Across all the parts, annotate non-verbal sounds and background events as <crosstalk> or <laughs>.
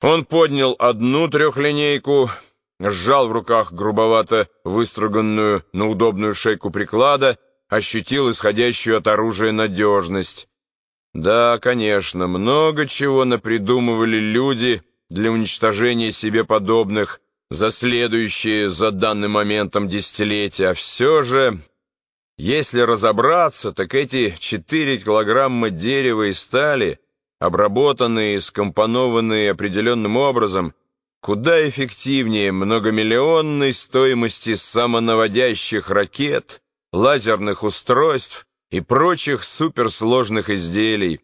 Он поднял одну трехлинейку, сжал в руках грубовато выструганную на удобную шейку приклада, ощутил исходящую от оружия надежность. Да, конечно, много чего напридумывали люди для уничтожения себе подобных за следующие за данным моментом десятилетия, а все же, если разобраться, так эти четыре килограмма дерева и стали, обработанные и скомпонованные определенным образом, куда эффективнее многомиллионной стоимости самонаводящих ракет, лазерных устройств и прочих суперсложных изделий.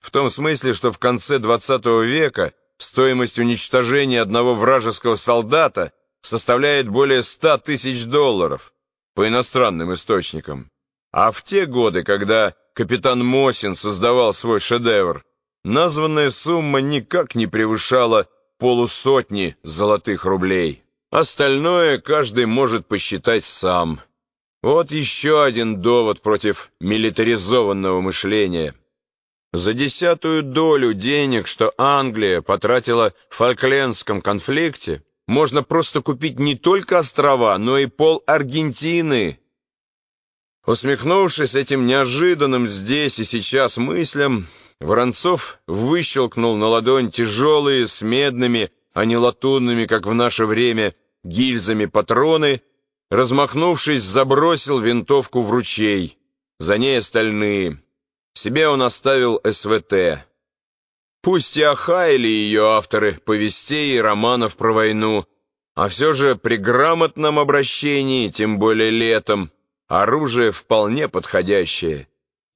В том смысле, что в конце 20 века стоимость уничтожения одного вражеского солдата составляет более 100 тысяч долларов по иностранным источникам. А в те годы, когда капитан Мосин создавал свой шедевр, названная сумма никак не превышала полусотни золотых рублей. Остальное каждый может посчитать сам. Вот еще один довод против милитаризованного мышления. За десятую долю денег, что Англия потратила в Фолклендском конфликте, можно просто купить не только острова, но и пол Аргентины. Усмехнувшись этим неожиданным здесь и сейчас мыслям, Воронцов выщелкнул на ладонь тяжелые с медными, а не латунными, как в наше время, гильзами патроны, размахнувшись, забросил винтовку в ручей. За ней остальные. Себе он оставил СВТ. Пусть и охаяли ее авторы повестей и романов про войну, а все же при грамотном обращении, тем более летом, оружие вполне подходящее.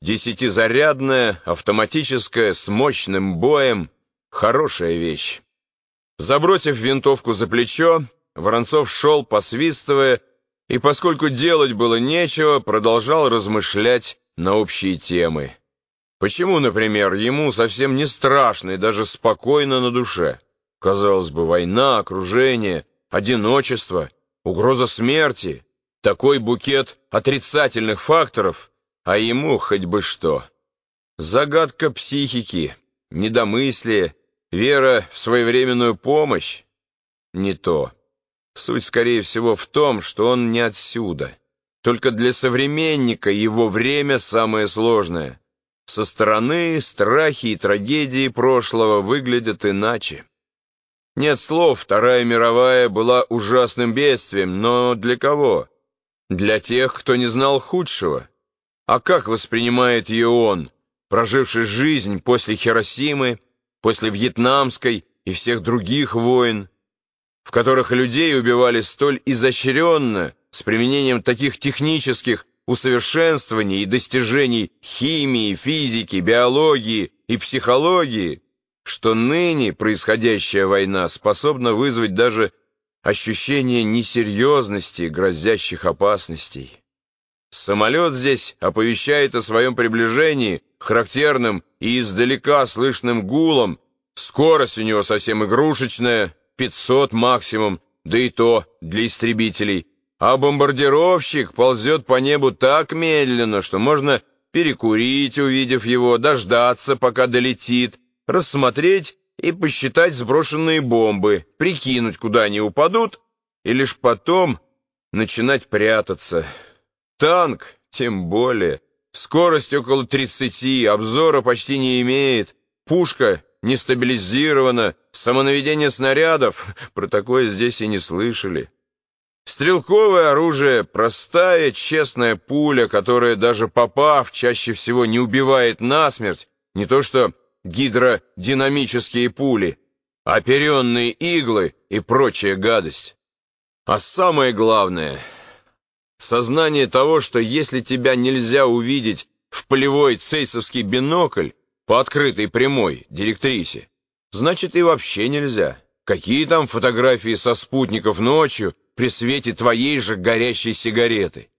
Десятизарядная, автоматическая, с мощным боем. Хорошая вещь. Забросив винтовку за плечо, Воронцов шел, посвистывая, и, поскольку делать было нечего, продолжал размышлять на общие темы. Почему, например, ему совсем не страшно и даже спокойно на душе? Казалось бы, война, окружение, одиночество, угроза смерти, такой букет отрицательных факторов — а ему хоть бы что. Загадка психики, недомыслие, вера в своевременную помощь — не то. Суть, скорее всего, в том, что он не отсюда. Только для современника его время самое сложное. Со стороны страхи и трагедии прошлого выглядят иначе. Нет слов, Вторая мировая была ужасным бедствием, но для кого? Для тех, кто не знал худшего. А как воспринимает ее он, проживший жизнь после Хиросимы, после Вьетнамской и всех других войн, в которых людей убивали столь изощренно, с применением таких технических усовершенствований и достижений химии, физики, биологии и психологии, что ныне происходящая война способна вызвать даже ощущение несерьезности грозящих опасностей. Самолет здесь оповещает о своем приближении характерным и издалека слышным гулом. Скорость у него совсем игрушечная, 500 максимум, да и то для истребителей. А бомбардировщик ползет по небу так медленно, что можно перекурить, увидев его, дождаться, пока долетит, рассмотреть и посчитать сброшенные бомбы, прикинуть, куда они упадут, и лишь потом начинать прятаться». Танк, тем более. Скорость около 30, обзора почти не имеет. Пушка не стабилизирована, самонаведение снарядов, <laughs> про такое здесь и не слышали. Стрелковое оружие — простая, честная пуля, которая, даже попав, чаще всего не убивает насмерть, не то что гидродинамические пули, оперенные иглы и прочая гадость. А самое главное — Сознание того, что если тебя нельзя увидеть в полевой цейсовский бинокль по открытой прямой директрисе, значит и вообще нельзя. Какие там фотографии со спутников ночью при свете твоей же горящей сигареты?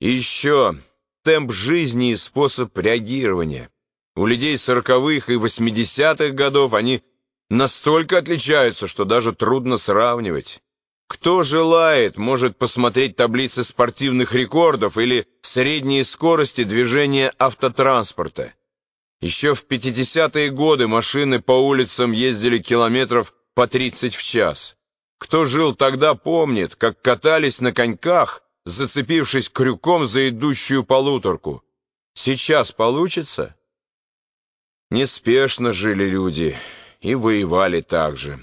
Еще темп жизни и способ реагирования. У людей сороковых и восьмидесятых годов они настолько отличаются, что даже трудно сравнивать. Кто желает, может посмотреть таблицы спортивных рекордов или средние скорости движения автотранспорта. Еще в 50-е годы машины по улицам ездили километров по 30 в час. Кто жил тогда, помнит, как катались на коньках, зацепившись крюком за идущую полуторку. Сейчас получится? Неспешно жили люди и воевали так же.